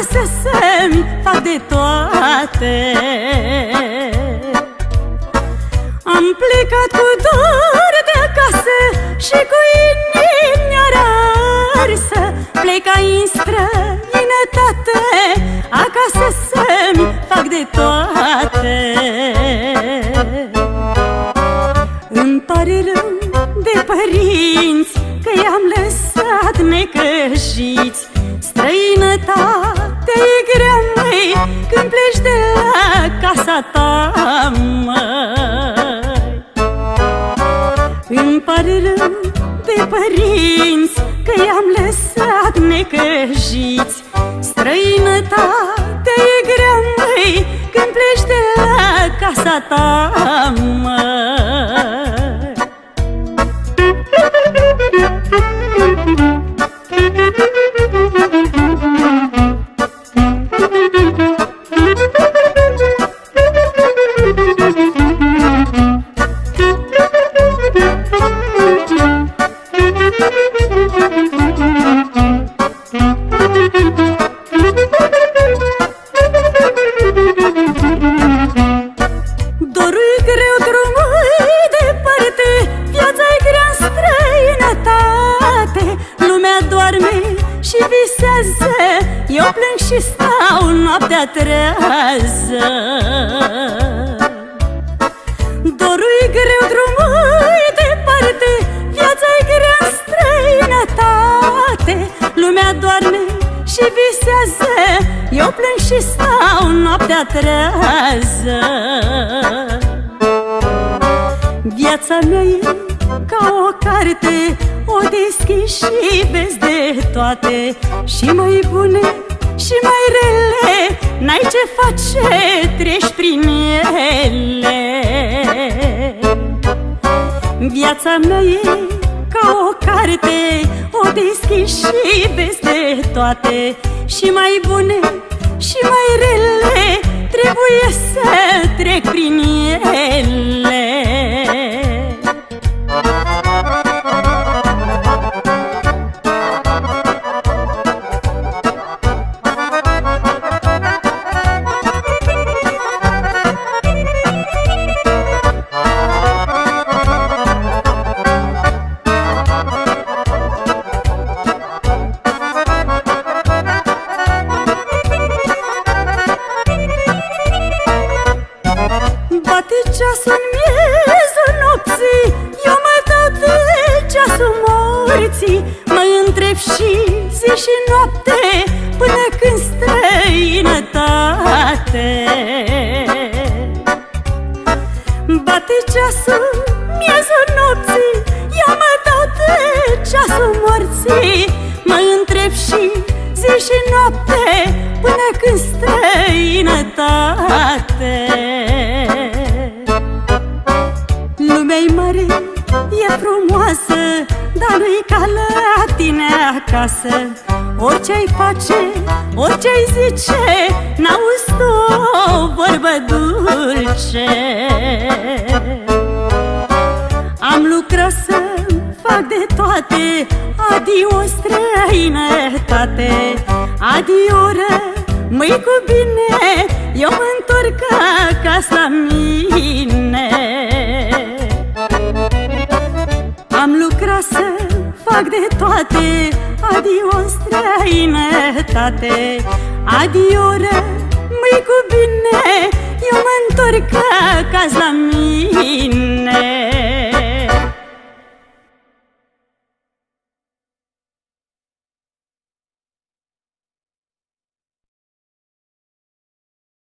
Acasă să-mi fac de toate. Am plecat cu dor de acasă Și cu inimioară Să plec în străinătate Acasă să-mi fac de toate. Îmi pare rău de părinți Că i-am lăsat necăjiți. Străinătate e grea, măi Când pleci de la casa ta, măi. Îmi pare rău de părinți Că i-am lăsat necăjiți. Străinătate e grea, măi Când pleci de la casa ta, măi și visează Eu plâng și stau noaptea trează. Dorul greu, drumul departe Viața-i grea în străinătate. Lumea doarme și visează Eu plâng și stau noaptea trează. Viața mea e ca o carte O deschizi și vezi de toate. Și mai bune și mai rele N-ai ce face, treci prin ele. Viața mea e ca o carte O deschizi și vezi de toate. Și mai bune și mai rele Trebuie să trec prin ele morții Mă întreb și zi și noapte Până când străinătate. Bate ceasul miezul nopții Eu mă dau de ceasul morții. Mă întreb și zi și noapte Până când străinătate. Lumea-i mare, e frumoasă Dar nu-i ca la tine acasă. Orice-ai face, orice-ai zice N-auzi tu o vorbă dulce. Am lucrat să fac de toate Adio străinătate. Adio rămâi cu bine Eu mă întorc acasă la mine păcate Adio în străinătate Adio rămâi cu bine. Eu mă întorc acasă la mine.